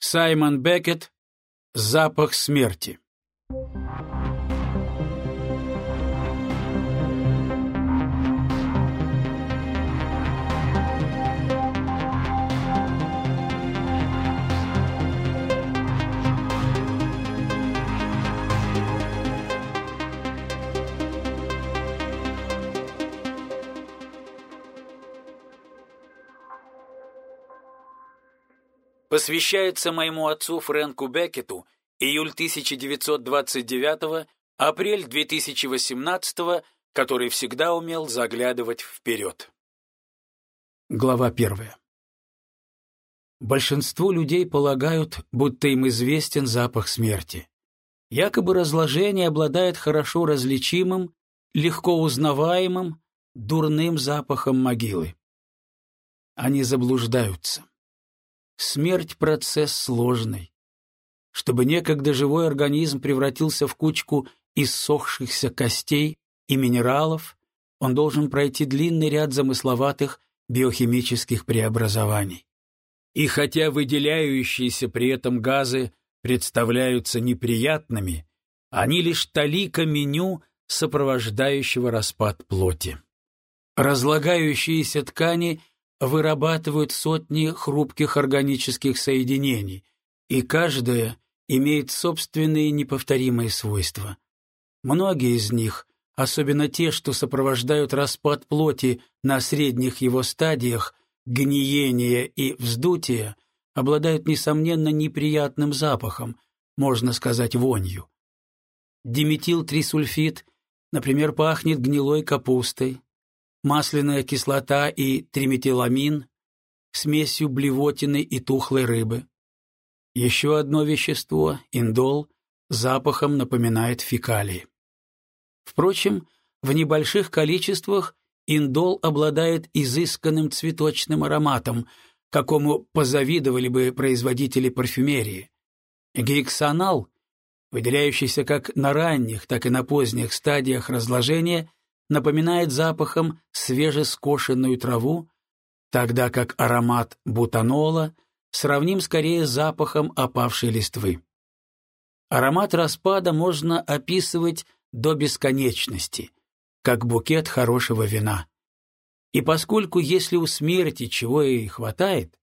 Саймон Беккет «Запах смерти». Посвящается моему отцу Фрэнку Беккету, июль 1929, апрель 2018, который всегда умел заглядывать вперед. Глава первая. Большинство людей полагают, будто им известен запах смерти. Якобы разложение обладает хорошо различимым, легко узнаваемым, дурным запахом могилы. Они заблуждаются. Смерть — процесс сложный. Чтобы некогда живой организм превратился в кучку иссохшихся костей и минералов, он должен пройти длинный ряд замысловатых биохимических преобразований. И хотя выделяющиеся при этом газы представляются неприятными, они лишь талика меню сопровождающего распад плоти. Разлагающиеся ткани вырабатывают сотни хрупких органических соединений, и каждое имеет собственные неповторимые свойства. Многие из них, особенно те, что сопровождают распад плоти на средних его стадиях, гниения и вздутия, обладают, несомненно, неприятным запахом, можно сказать, вонью. Диметилтрисульфид, например, пахнет гнилой капустой, масляная кислота и триметиламин, смесью блевотины и тухлой рыбы. Еще одно вещество, индол, запахом напоминает фекалии. Впрочем, в небольших количествах индол обладает изысканным цветочным ароматом, какому позавидовали бы производители парфюмерии. Гексонал, выделяющийся как на ранних, так и на поздних стадиях разложения, напоминает запахом свежескошенную траву, тогда как аромат бутанола сравним скорее с запахом опавшей листвы. Аромат распада можно описывать до бесконечности, как букет хорошего вина. И поскольку если у смерти чего и хватает,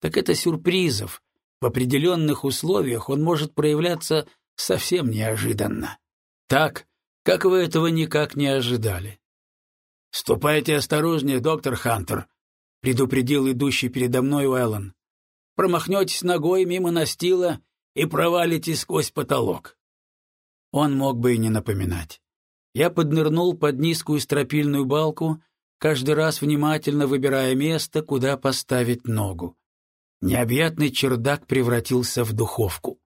так это сюрпризов, в определенных условиях он может проявляться совсем неожиданно. Так, как вы этого никак не ожидали. «Ступайте осторожнее, доктор Хантер», — предупредил идущий передо мной Уэллон. «Промахнетесь ногой мимо настила и провалите сквозь потолок». Он мог бы и не напоминать. Я поднырнул под низкую стропильную балку, каждый раз внимательно выбирая место, куда поставить ногу. Необъятный чердак превратился в духовку.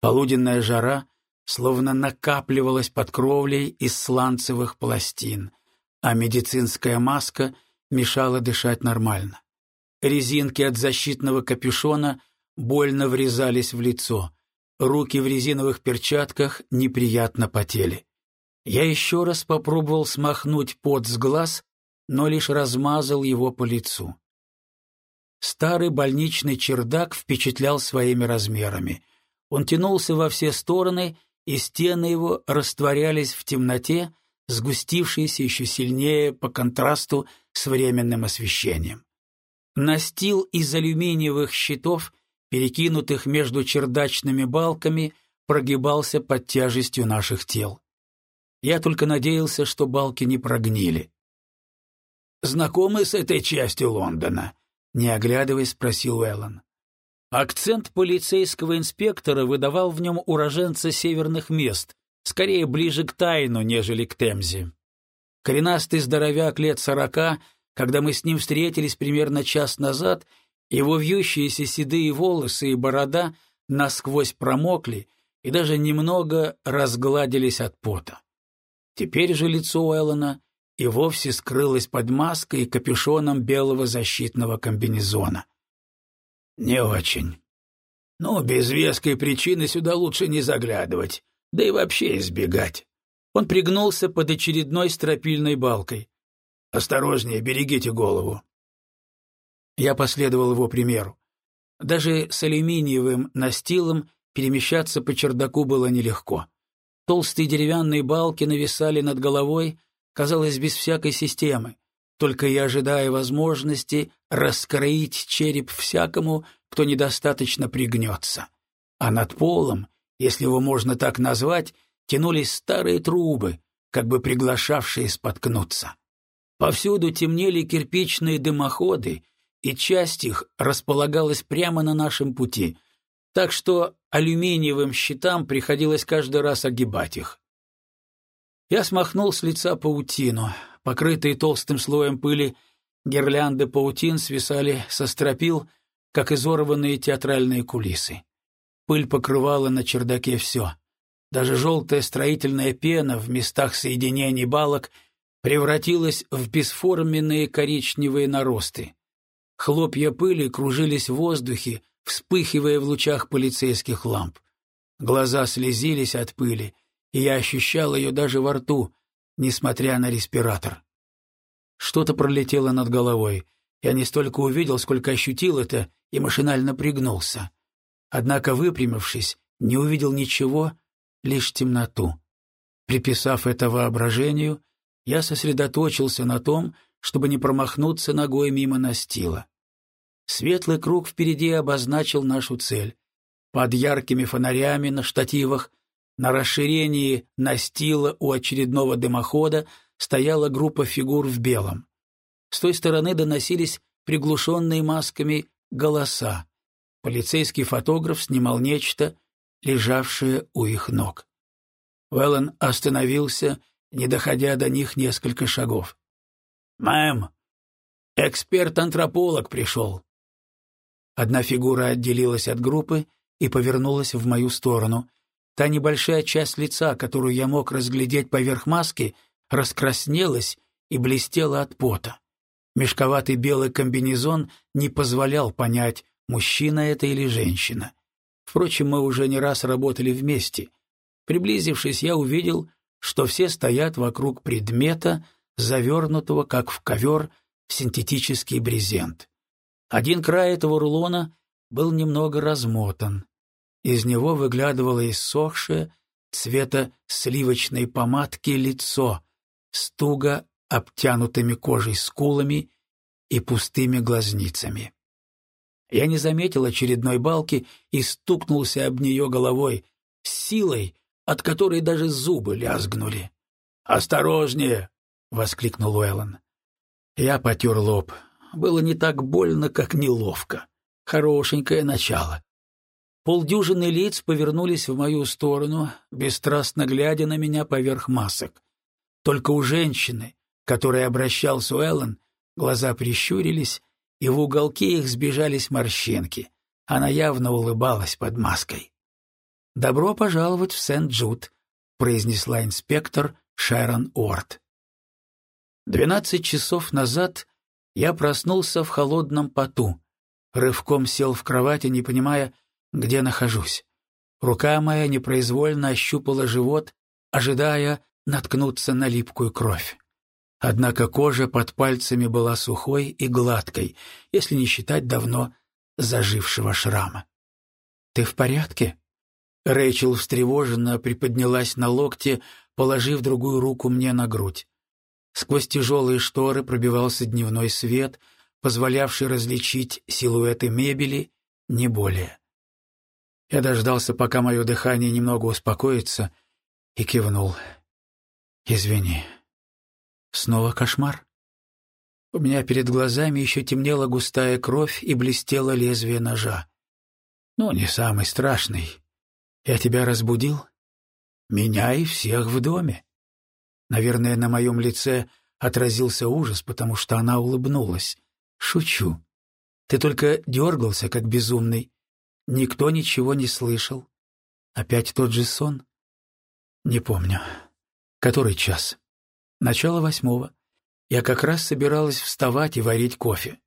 Полуденная жара словно накапливалась под кровлей из сланцевых пластин, а медицинская маска мешала дышать нормально. Резинки от защитного капюшона больно врезались в лицо. Руки в резиновых перчатках неприятно потели. Я еще раз попробовал смахнуть пот с глаз, но лишь размазал его по лицу. Старый больничный чердак впечатлял своими размерами. Он тянулся во все стороны и стены его растворялись в темноте, сгустившейся еще сильнее по контрасту с временным освещением. Настил из алюминиевых щитов, перекинутых между чердачными балками, прогибался под тяжестью наших тел. Я только надеялся, что балки не прогнили. «Знакомы с этой частью Лондона?» — не оглядываясь, спросил Эллен. Акцент полицейского инспектора выдавал в нем уроженца северных мест, скорее ближе к Тайну, нежели к Темзе. Коренастый здоровяк лет сорока, когда мы с ним встретились примерно час назад, его вьющиеся седые волосы и борода насквозь промокли и даже немного разгладились от пота. Теперь же лицо Уэллона и вовсе скрылось под маской и капюшоном белого защитного комбинезона. «Не очень. Ну, без веской причины сюда лучше не заглядывать, да и вообще избегать». Он пригнулся под очередной стропильной балкой. «Осторожнее, берегите голову». Я последовал его примеру. Даже с алюминиевым настилом перемещаться по чердаку было нелегко. Толстые деревянные балки нависали над головой, казалось, без всякой системы, только и ожидая возможности раскроить череп всякому, кто недостаточно пригнется. А над полом, если его можно так назвать, тянулись старые трубы, как бы приглашавшие споткнуться. Повсюду темнели кирпичные дымоходы, и часть их располагалась прямо на нашем пути, так что алюминиевым щитам приходилось каждый раз огибать их. Я смахнул с лица паутину. Покрытые толстым слоем пыли гирлянды паутин свисали со стропил, как изорванные театральные кулисы. Пыль покрывала на чердаке все. Даже желтая строительная пена в местах соединений балок превратилась в бесформенные коричневые наросты. Хлопья пыли кружились в воздухе, вспыхивая в лучах полицейских ламп. Глаза слезились от пыли, и я ощущал ее даже во рту, несмотря на респиратор. Что-то пролетело над головой. Я не столько увидел, сколько ощутил это и машинально пригнулся. Однако, выпрямившись, не увидел ничего, лишь темноту. Приписав это воображению, я сосредоточился на том, чтобы не промахнуться ногой мимо настила. Светлый круг впереди обозначил нашу цель. Под яркими фонарями на штативах, на расширении настила у очередного дымохода стояла группа фигур в белом. С той стороны доносились приглушенные масками голоса. Полицейский фотограф снимал нечто, лежавшее у их ног. Веллен остановился, не доходя до них несколько шагов. «Мэм, эксперт-антрополог пришел». Одна фигура отделилась от группы и повернулась в мою сторону. Та небольшая часть лица, которую я мог разглядеть поверх маски, раскраснелась и блестела от пота. Мешковатый белый комбинезон не позволял понять, мужчина это или женщина. Впрочем, мы уже не раз работали вместе. Приблизившись, я увидел, что все стоят вокруг предмета, завернутого, как в ковер, в синтетический брезент. Один край этого рулона был немного размотан. Из него выглядывало иссохшее, цвета сливочной помадки лицо, с туго обтянутыми кожей скулами и пустыми глазницами. Я не заметил очередной балки и стукнулся об нее головой, с силой, от которой даже зубы лязгнули. «Осторожнее!» — воскликнул Уэллон. Я потер лоб. Было не так больно, как неловко. Хорошенькое начало. Полдюжины лиц повернулись в мою сторону, бесстрастно глядя на меня поверх масок. Только у женщины, которой обращался Уэллон, глаза прищурились, и в уголки их сбежались морщинки. Она явно улыбалась под маской. «Добро пожаловать в Сент-Джуд», — произнесла инспектор Шерон Уорд. Двенадцать часов назад я проснулся в холодном поту, рывком сел в кровати, не понимая, где нахожусь. Рука моя непроизвольно ощупала живот, ожидая наткнуться на липкую кровь. Однако кожа под пальцами была сухой и гладкой, если не считать давно зажившего шрама. «Ты в порядке?» Рэйчел встревоженно приподнялась на локте, положив другую руку мне на грудь. Сквозь тяжелые шторы пробивался дневной свет, позволявший различить силуэты мебели, не более. Я дождался, пока мое дыхание немного успокоится, и кивнул. «Извини. Снова кошмар?» У меня перед глазами еще темнела густая кровь и блестело лезвие ножа. «Ну, не самый страшный. Я тебя разбудил? Меня и всех в доме. Наверное, на моем лице отразился ужас, потому что она улыбнулась. Шучу. Ты только дергался, как безумный. Никто ничего не слышал. Опять тот же сон? Не помню. Который час? Начало восьмого. Я как раз собиралась вставать и варить кофе.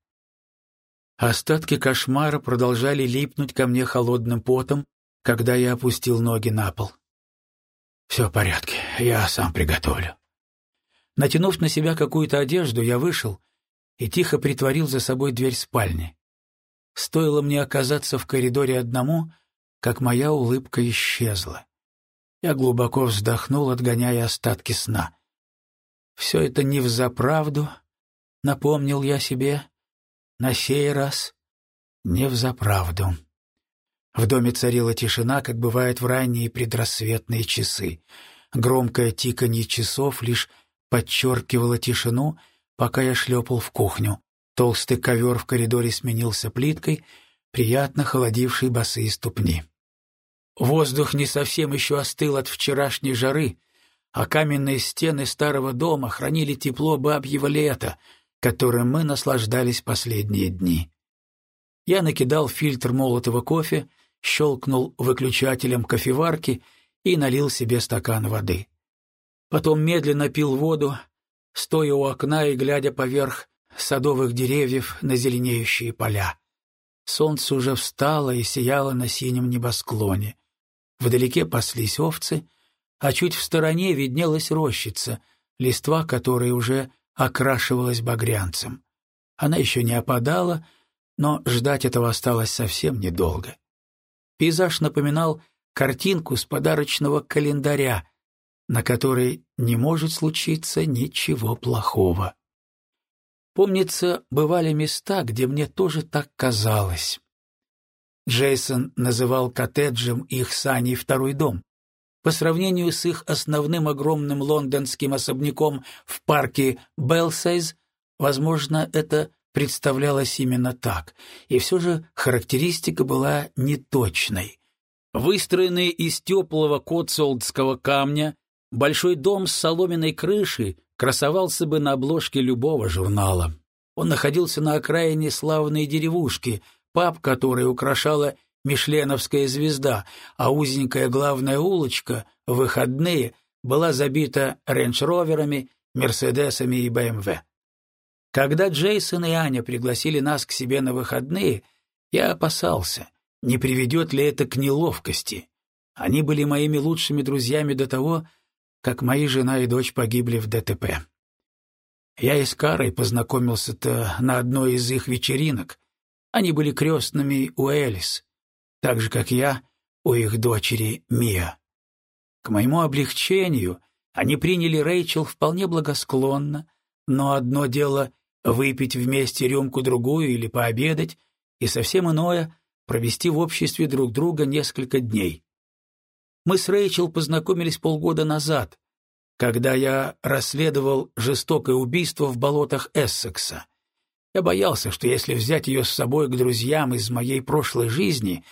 Остатки кошмара продолжали липнуть ко мне холодным потом, когда я опустил ноги на пол. «Все в порядке, я сам приготовлю». Натянув на себя какую-то одежду, я вышел и тихо притворил за собой дверь спальни. Стоило мне оказаться в коридоре одному, как моя улыбка исчезла. Я глубоко вздохнул, отгоняя остатки сна. Все это не взаправду, напомнил я себе, на сей раз не взаправду. В доме царила тишина, как бывает в ранние предрассветные часы. Громкое тиканье часов лишь подчеркивало тишину, пока я шлепал в кухню. Толстый ковер в коридоре сменился плиткой, приятно холодившей босые ступни. Воздух не совсем еще остыл от вчерашней жары, а каменные стены старого дома хранили тепло бабьего лета, которым мы наслаждались последние дни. Я накидал фильтр молотого кофе, щелкнул выключателем кофеварки и налил себе стакан воды. Потом медленно пил воду, стоя у окна и глядя поверх садовых деревьев на зеленеющие поля. Солнце уже встало и сияло на синем небосклоне. Вдалеке паслись овцы, а чуть в стороне виднелась рощица, листва которой уже окрашивалась багрянцем. Она еще не опадала, но ждать этого осталось совсем недолго. Пейзаж напоминал картинку с подарочного календаря, на которой не может случиться ничего плохого. Помнится, бывали места, где мне тоже так казалось. Джейсон называл коттеджем их с второй дом. По сравнению с их основным огромным лондонским особняком в парке Белсайз, возможно, это представлялось именно так, и все же характеристика была неточной. Выстроенный из теплого котсолдского камня, большой дом с соломенной крышей красовался бы на обложке любого журнала. Он находился на окраине славной деревушки, паб которой украшала Мишленовская звезда, а узенькая главная улочка в выходные была забита рейндж-роверами, мерседесами и БМВ. Когда Джейсон и Аня пригласили нас к себе на выходные, я опасался, не приведет ли это к неловкости. Они были моими лучшими друзьями до того, как мои жена и дочь погибли в ДТП. Я и с Карой познакомился-то на одной из их вечеринок. Они были крестными у Элис, так же, как я у их дочери Мия. К моему облегчению они приняли Рэйчел вполне благосклонно, но одно дело — выпить вместе рюмку-другую или пообедать, и совсем иное — провести в обществе друг друга несколько дней. Мы с Рэйчел познакомились полгода назад, когда я расследовал жестокое убийство в болотах Эссекса. Я боялся, что если взять ее с собой к друзьям из моей прошлой жизни,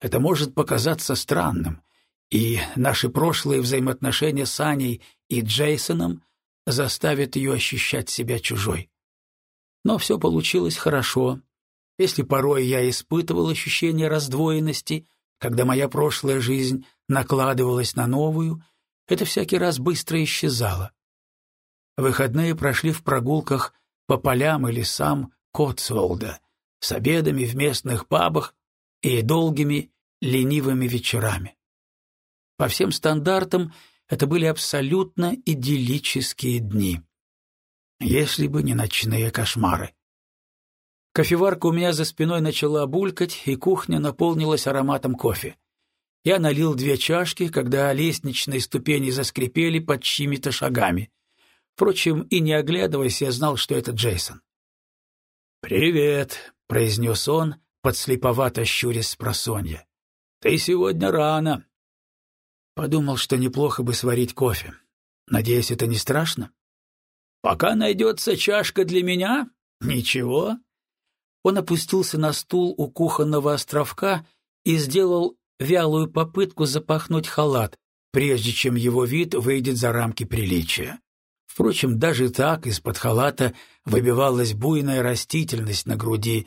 это может показаться странным, и наши прошлые взаимоотношения с Аней и Джейсоном заставят ее ощущать себя чужой. Но все получилось хорошо. Если порой я испытывал ощущение раздвоенности, когда моя прошлая жизнь накладывалась на новую, это всякий раз быстро исчезало. Выходные прошли в прогулках по полям и лесам Котсволда, с обедами в местных пабах и долгими ленивыми вечерами. По всем стандартам это были абсолютно идиллические дни. Если бы не ночные кошмары. Кофеварка у меня за спиной начала булькать, и кухня наполнилась ароматом кофе. Я налил две чашки, когда лестничные ступени заскрипели под чьими-то шагами. Впрочем, и не оглядываясь, я знал, что это Джейсон. «Привет», — произнес он, подслеповато щурясь с просонья. «Ты сегодня рано». Подумал, что неплохо бы сварить кофе. Надеюсь, это не страшно? «Пока найдется чашка для меня? Ничего». Он опустился на стул у кухонного островка и сделал вялую попытку запахнуть халат, прежде чем его вид выйдет за рамки приличия. Впрочем, даже так из-под халата выбивалась буйная растительность на груди,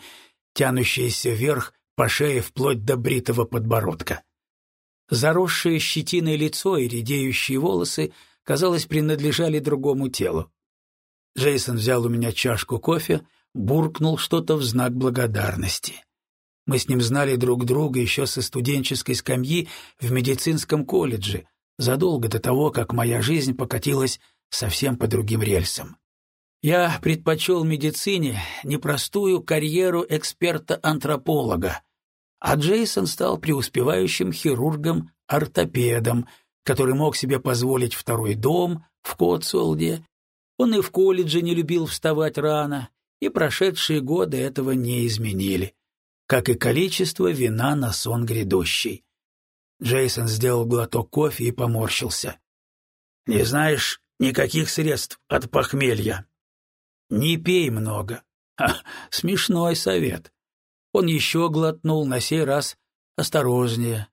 тянущаяся вверх по шее вплоть до бритого подбородка. Заросшее щетиной лицо и редеющие волосы, казалось, принадлежали другому телу. Джейсон взял у меня чашку кофе, буркнул что-то в знак благодарности. Мы с ним знали друг друга еще со студенческой скамьи в медицинском колледже, задолго до того, как моя жизнь покатилась совсем по другим рельсам. Я предпочел медицине непростую карьеру эксперта-антрополога, а Джейсон стал преуспевающим хирургом-ортопедом, который мог себе позволить второй дом в Котсуолде. Он и в колледже не любил вставать рано, и прошедшие годы этого не изменили, как и количество вина на сон грядущий. Джейсон сделал глоток кофе и поморщился. «Не знаешь никаких средств от похмелья?» «Не пей много». Ха, смешной совет. Он еще глотнул, на сей раз осторожнее.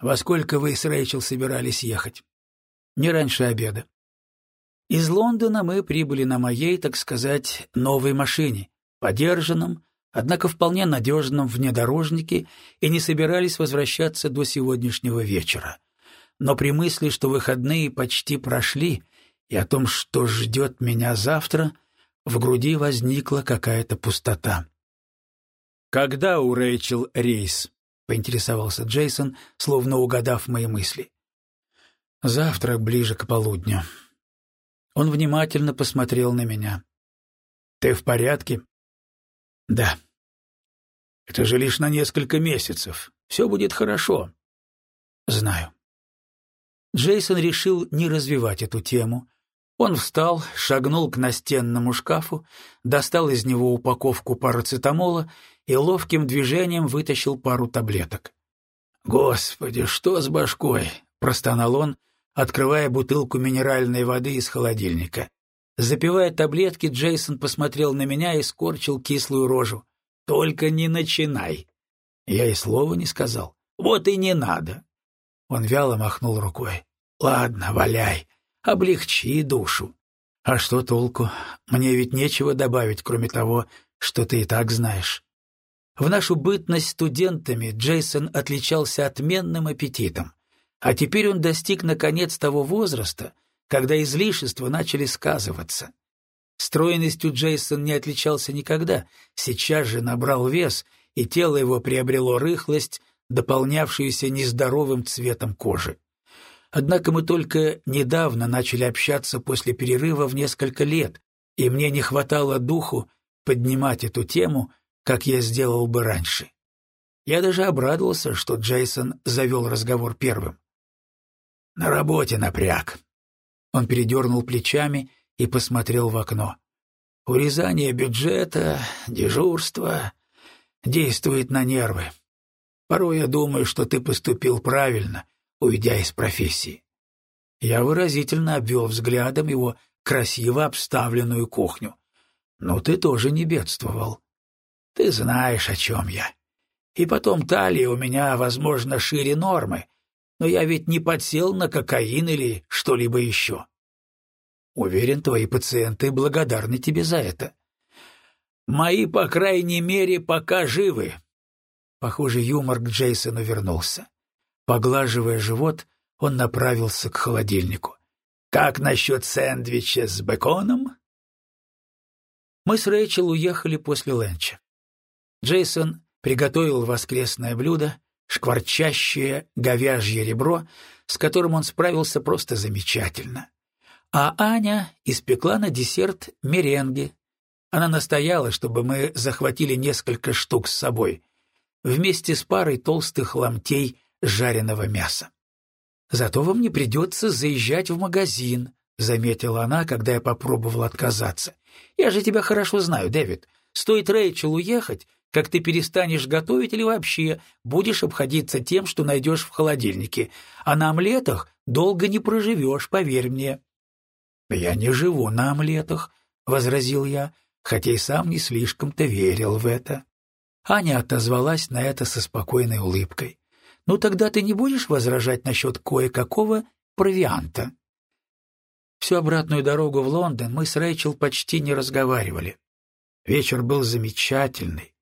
«Во сколько вы с Рэйчел собирались ехать?» «Не раньше обеда». Из Лондона мы прибыли на моей, так сказать, новой машине, подержанном, однако вполне надежном внедорожнике, и не собирались возвращаться до сегодняшнего вечера. Но при мысли, что выходные почти прошли, и о том, что ждет меня завтра, в груди возникла какая-то пустота. «Когда у Рэйчел рейс?» — поинтересовался Джейсон, словно угадав мои мысли. «Завтра ближе к полудню». Он внимательно посмотрел на меня. «Ты в порядке?» «Да». «Это же лишь на несколько месяцев. Все будет хорошо». «Знаю». Джейсон решил не развивать эту тему, он встал, шагнул к настенному шкафу, достал из него упаковку парацетамола и ловким движением вытащил пару таблеток. «Господи, что с башкой?» — простонал он, открывая бутылку минеральной воды из холодильника. Запивая таблетки, Джейсон посмотрел на меня и скорчил кислую рожу. «Только не начинай!» Я и слова не сказал. «Вот и не надо!» Он вяло махнул рукой. «Ладно, валяй облегчи душу. А что толку? Мне ведь нечего добавить, кроме того, что ты и так знаешь. В нашу бытность студентами Джейсон отличался отменным аппетитом, а теперь он достиг наконец того возраста, когда излишества начали сказываться. Стройностью Джейсон не отличался никогда, сейчас же набрал вес, и тело его приобрело рыхлость, дополнявшуюся нездоровым цветом кожи. Однако мы только недавно начали общаться после перерыва в несколько лет, и мне не хватало духу поднимать эту тему, как я сделал бы раньше. Я даже обрадовался, что Джейсон завел разговор первым. «На работе напряг». Он передернул плечами и посмотрел в окно. «Урезание бюджета, дежурство действует на нервы. Порой я думаю, что ты поступил правильно, уйдя из профессии. Я выразительно обвел взглядом его красиво обставленную кухню. Но ты тоже не бедствовал. Ты знаешь, о чем я. И потом талия у меня, возможно, шире нормы, но я ведь не подсел на кокаин или что-либо еще. Уверен, твои пациенты благодарны тебе за это. Мои, по крайней мере, пока живы. Похоже, юмор к Джейсону вернулся. Поглаживая живот, он направился к холодильнику. «Как насчет сэндвича с беконом?» Мы с Рэйчел уехали после ленча. Джейсон приготовил воскресное блюдо, шкварчащее говяжье ребро, с которым он справился просто замечательно. А Аня испекла на десерт меренги. Она настояла, чтобы мы захватили несколько штук с собой, вместе с парой толстых ломтей жареного мяса. «Зато вам не придется заезжать в магазин», — заметила она, когда я попробовал отказаться. «Я же тебя хорошо знаю, Дэвид. Стоит Рэйчел уехать, как ты перестанешь готовить или вообще будешь обходиться тем, что найдешь в холодильнике. А на омлетах долго не проживешь, поверь мне». «Я не живу на омлетах», — возразил я, хотя и сам не слишком-то верил в это. Аня отозвалась на это со спокойной улыбкой. Ну тогда ты не будешь возражать насчет кое-какого провианта. Всю обратную дорогу в Лондон мы с Рэйчел почти не разговаривали. Вечер был замечательный.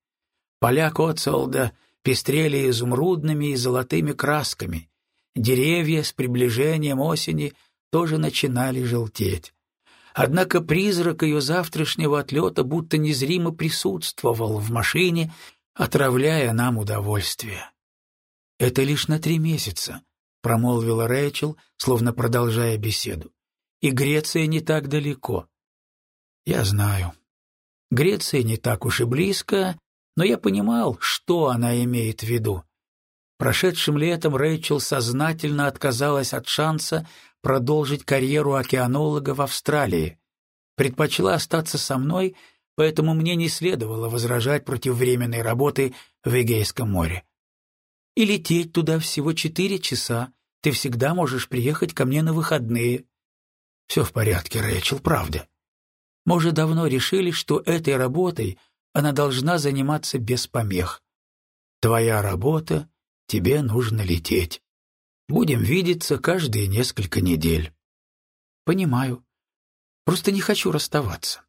Поля Коцолда пестрели изумрудными и золотыми красками. Деревья с приближением осени тоже начинали желтеть. Однако призрак ее завтрашнего отлета будто незримо присутствовал в машине, отравляя нам удовольствие. «Это лишь на три месяца», — промолвила Рэйчел, словно продолжая беседу. «И Греция не так далеко». Я знаю. Греция не так уж и близко, но я понимал, что она имеет в виду. Прошедшим летом Рэйчел сознательно отказалась от шанса продолжить карьеру океанолога в Австралии. Предпочла остаться со мной, поэтому мне не следовало возражать против временной работы в Эгейском море. И лететь туда всего четыре часа. Ты всегда можешь приехать ко мне на выходные. Все в порядке, Рэйчел, правда. Мы уже давно решили, что этой работой она должна заниматься без помех. Твоя работа тебе нужно лететь. Будем видеться каждые несколько недель. Понимаю. Просто не хочу расставаться.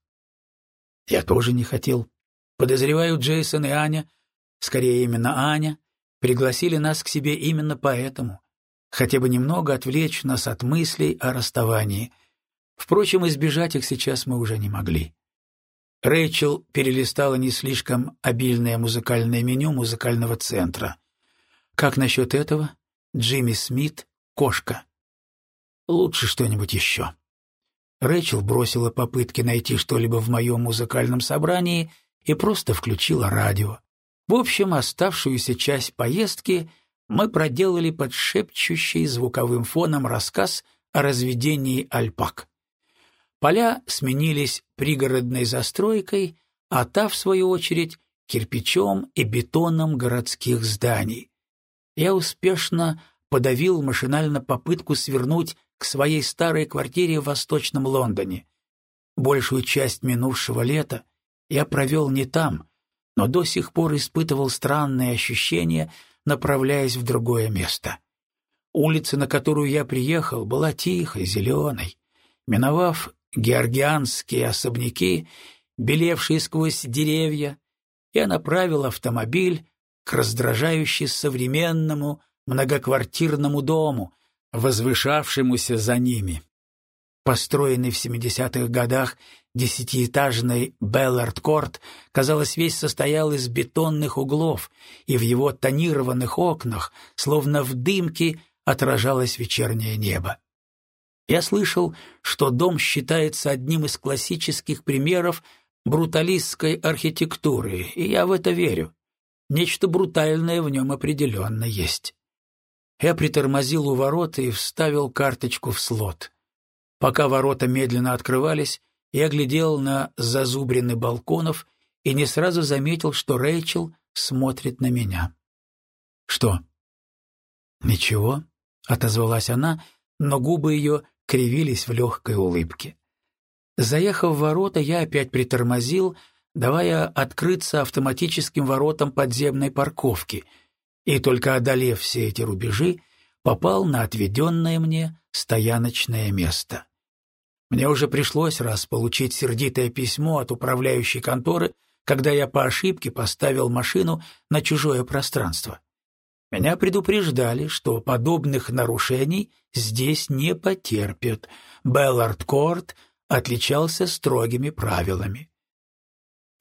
Я тоже не хотел. Подозреваю, Джейсон и Аня, скорее именно Аня, пригласили нас к себе именно поэтому, хотя бы немного отвлечь нас от мыслей о расставании. Впрочем, избежать их сейчас мы уже не могли. Рэйчел перелистала не слишком обильное музыкальное меню музыкального центра. Как насчет этого? Джимми Смит, кошка. Лучше что-нибудь еще. Рэйчел бросила попытки найти что-либо в моем музыкальном собрании и просто включила радио. В общем, оставшуюся часть поездки мы проделали под шепчущий звуковым фоном рассказ о разведении альпак. Поля сменились пригородной застройкой, а та, в свою очередь, кирпичом и бетоном городских зданий я успешно подавил машинально попытку свернуть к своей старой квартире в Восточном Лондоне. Большую часть минувшего лета я провел не там, но до сих пор испытывал странные ощущения, направляясь в другое место. Улица, на которую я приехал, была тихой, зеленой. Миновав георгианские особняки, белевшие сквозь деревья, я направил автомобиль к раздражающе современному многоквартирному дому, возвышавшемуся за ними. Построенный в 70-х годах десятиэтажный Беллард-Корт, казалось, весь состоял из бетонных углов, и в его тонированных окнах, словно в дымке, отражалось вечернее небо. Я слышал, что дом считается одним из классических примеров бруталистской архитектуры, и я в это верю. Нечто брутальное в нем определенно есть. Я притормозил у ворот и вставил карточку в слот. Пока ворота медленно открывались, я глядел на зазубрины балконов и не сразу заметил, что Рэйчел смотрит на меня. «Что?» «Ничего», — отозвалась она, но губы ее кривились в легкой улыбке. Заехав в ворота, я опять притормозил, давая открыться автоматическим воротам подземной парковки, и только одолев все эти рубежи, попал на отведенное мне стояночное место. Мне уже пришлось раз получить сердитое письмо от управляющей конторы, когда я по ошибке поставил машину на чужое пространство. Меня предупреждали, что подобных нарушений здесь не потерпят. Беллард-Корт отличался строгими правилами.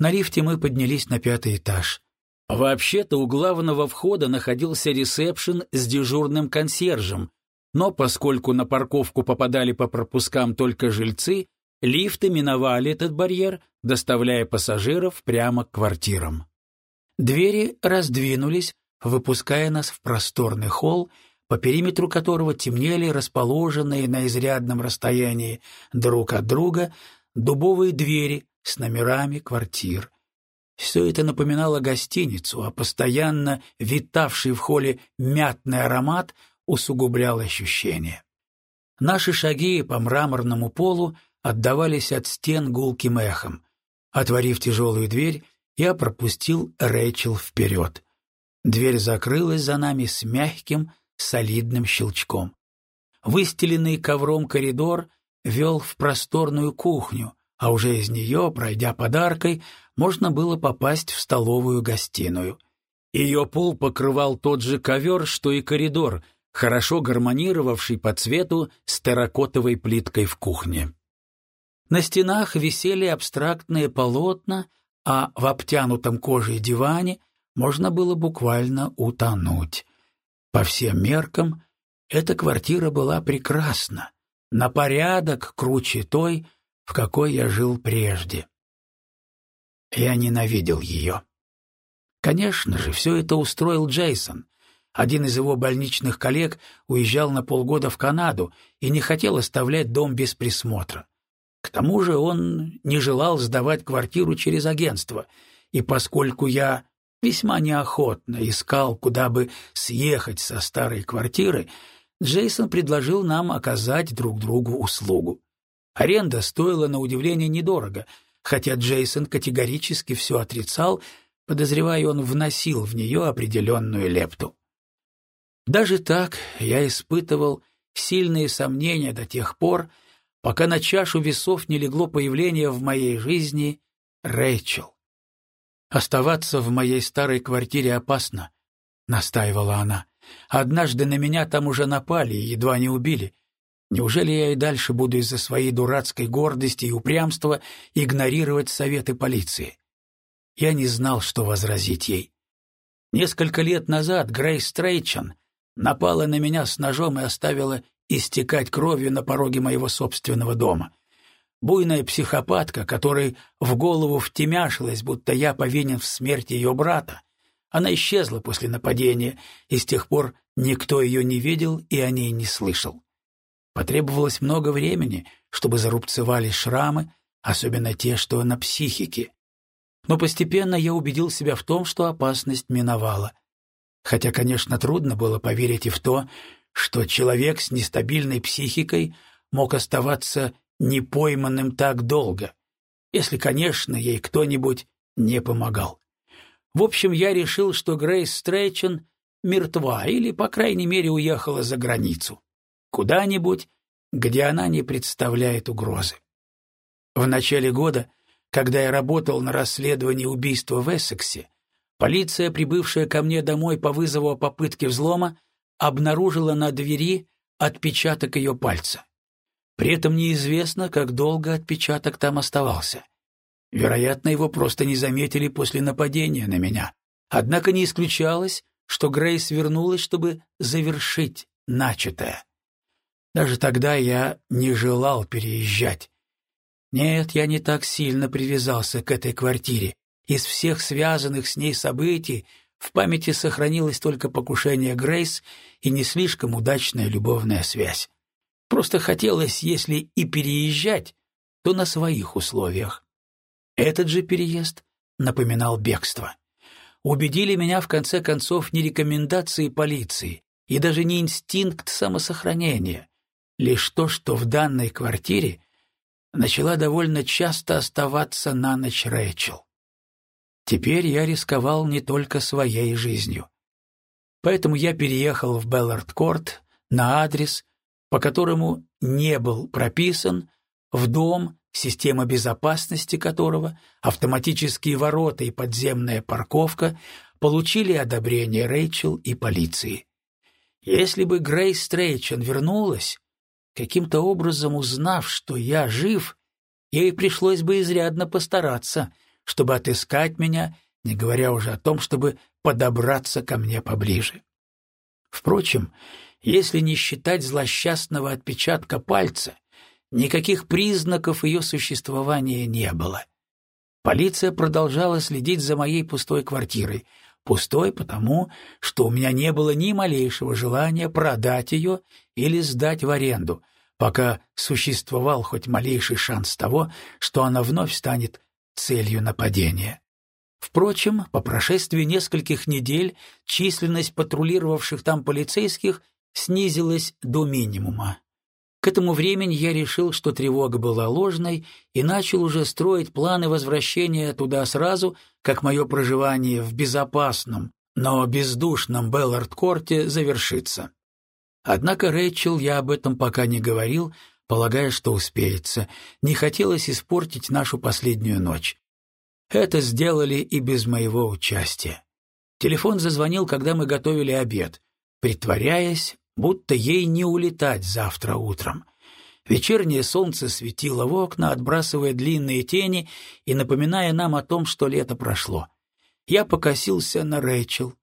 На лифте мы поднялись на пятый этаж. Вообще-то у главного входа находился ресепшн с дежурным консьержем, но поскольку на парковку попадали по пропускам только жильцы, лифты миновали этот барьер, доставляя пассажиров прямо к квартирам. Двери раздвинулись, выпуская нас в просторный холл, по периметру которого темнели расположенные на изрядном расстоянии друг от друга дубовые двери с номерами квартир. Все это напоминало гостиницу, а постоянно витавший в холле мятный аромат усугублял ощущение. Наши шаги по мраморному полу отдавались от стен гулким эхом. Отворив тяжелую дверь, я пропустил Рэйчел вперед. Дверь закрылась за нами с мягким, солидным щелчком. Выстеленный ковром коридор вел в просторную кухню, а уже из нее, пройдя подаркой, можно было попасть в столовую-гостиную. Ее пол покрывал тот же ковер, что и коридор, хорошо гармонировавший по цвету с терракотовой плиткой в кухне. На стенах висели абстрактные полотна, а в обтянутом кожей диване можно было буквально утонуть. По всем меркам эта квартира была прекрасна, на порядок круче той, в какой я жил прежде. Я ненавидел ее. Конечно же, все это устроил Джейсон. Один из его больничных коллег уезжал на полгода в Канаду и не хотел оставлять дом без присмотра. К тому же он не желал сдавать квартиру через агентство, и поскольку я весьма неохотно искал, куда бы съехать со старой квартиры, Джейсон предложил нам оказать друг другу услугу. Аренда стоила на удивление недорого, хотя Джейсон категорически все отрицал, подозревая, он вносил в нее определенную лепту. Даже так я испытывал сильные сомнения до тех пор, пока на чашу весов не легло появление в моей жизни Рэйчел. «Оставаться в моей старой квартире опасно», — настаивала она. «Однажды на меня там уже напали и едва не убили. Неужели я и дальше буду из-за своей дурацкой гордости и упрямства игнорировать советы полиции?» Я не знал, что возразить ей. Несколько лет назад Грейс Стрейчен напала на меня с ножом и оставила истекать кровью на пороге моего собственного дома. Буйная психопатка, которой в голову втемяшилась, будто я повинен в смерти ее брата. Она исчезла после нападения, и с тех пор никто ее не видел и о ней не слышал. Потребовалось много времени, чтобы зарубцевались шрамы, особенно те, что на психике. Но постепенно я убедил себя в том, что опасность миновала. Хотя, конечно, трудно было поверить и в то, что человек с нестабильной психикой мог оставаться непойманным так долго, если, конечно, ей кто-нибудь не помогал. В общем, я решил, что Грейс Стрейчен мертва или, по крайней мере, уехала за границу. Куда-нибудь, где она не представляет угрозы. В начале года, когда я работал на расследовании убийства в Эссексе, полиция, прибывшая ко мне домой по вызову о попытке взлома, обнаружила на двери отпечаток ее пальца. При этом неизвестно, как долго отпечаток там оставался. Вероятно, его просто не заметили после нападения на меня. Однако не исключалось, что Грейс вернулась, чтобы завершить начатое. Даже тогда я не желал переезжать. Нет, я не так сильно привязался к этой квартире. Из всех связанных с ней событий в памяти сохранилось только покушение Грейс и не слишком удачная любовная связь. Просто хотелось, если и переезжать, то на своих условиях. Этот же переезд напоминал бегство. Убедили меня, в конце концов, не рекомендации полиции и даже не инстинкт самосохранения, лишь то, что в данной квартире начала довольно часто оставаться на ночь Рэйчел. Теперь я рисковал не только своей жизнью. Поэтому я переехал в Беллард-Корт на адрес, по которому не был прописан, в дом, система безопасности которого, автоматические ворота и подземная парковка получили одобрение Рэйчел и полиции. Если бы Грейс Стрейчен вернулась, каким-то образом узнав, что я жив, ей пришлось бы изрядно постараться, чтобы отыскать меня, не говоря уже о том, чтобы подобраться ко мне поближе. Впрочем, если не считать злосчастного отпечатка пальца, никаких признаков ее существования не было. Полиция продолжала следить за моей пустой квартирой, пустой потому, что у меня не было ни малейшего желания продать ее или сдать в аренду, пока существовал хоть малейший шанс того, что она вновь станет целью нападения. Впрочем, по прошествии нескольких недель численность патрулировавших там полицейских снизилась до минимума. К этому времени я решил, что тревога была ложной, и начал уже строить планы возвращения туда сразу, как мое проживание в безопасном, но бездушном Беллард-корте завершится. Однако Рэйчел я об этом пока не говорил, полагая, что успеется. Не хотелось испортить нашу последнюю ночь. Это сделали и без моего участия. Телефон зазвонил, когда мы готовили обед, притворяясь, будто ей не улетать завтра утром. Вечернее солнце светило в окна, отбрасывая длинные тени и напоминая нам о том, что лето прошло. Я покосился на Рэйчел.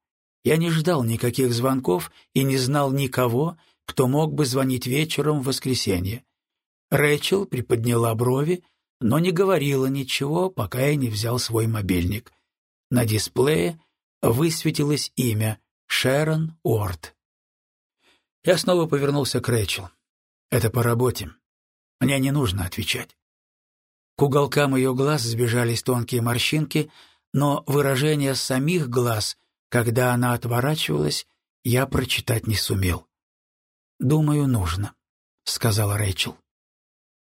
Я не ждал никаких звонков и не знал никого, кто мог бы звонить вечером в воскресенье. Рэчел приподняла брови, но не говорила ничего, пока я не взял свой мобильник. На дисплее высветилось имя Шерон Уорд. Я снова повернулся к Рэйчел. «Это по работе. Мне не нужно отвечать». К уголкам ее глаз сбежались тонкие морщинки, но выражение самих глаз, когда она отворачивалась, я прочитать не сумел. «Думаю, нужно», — сказала Рэйчел.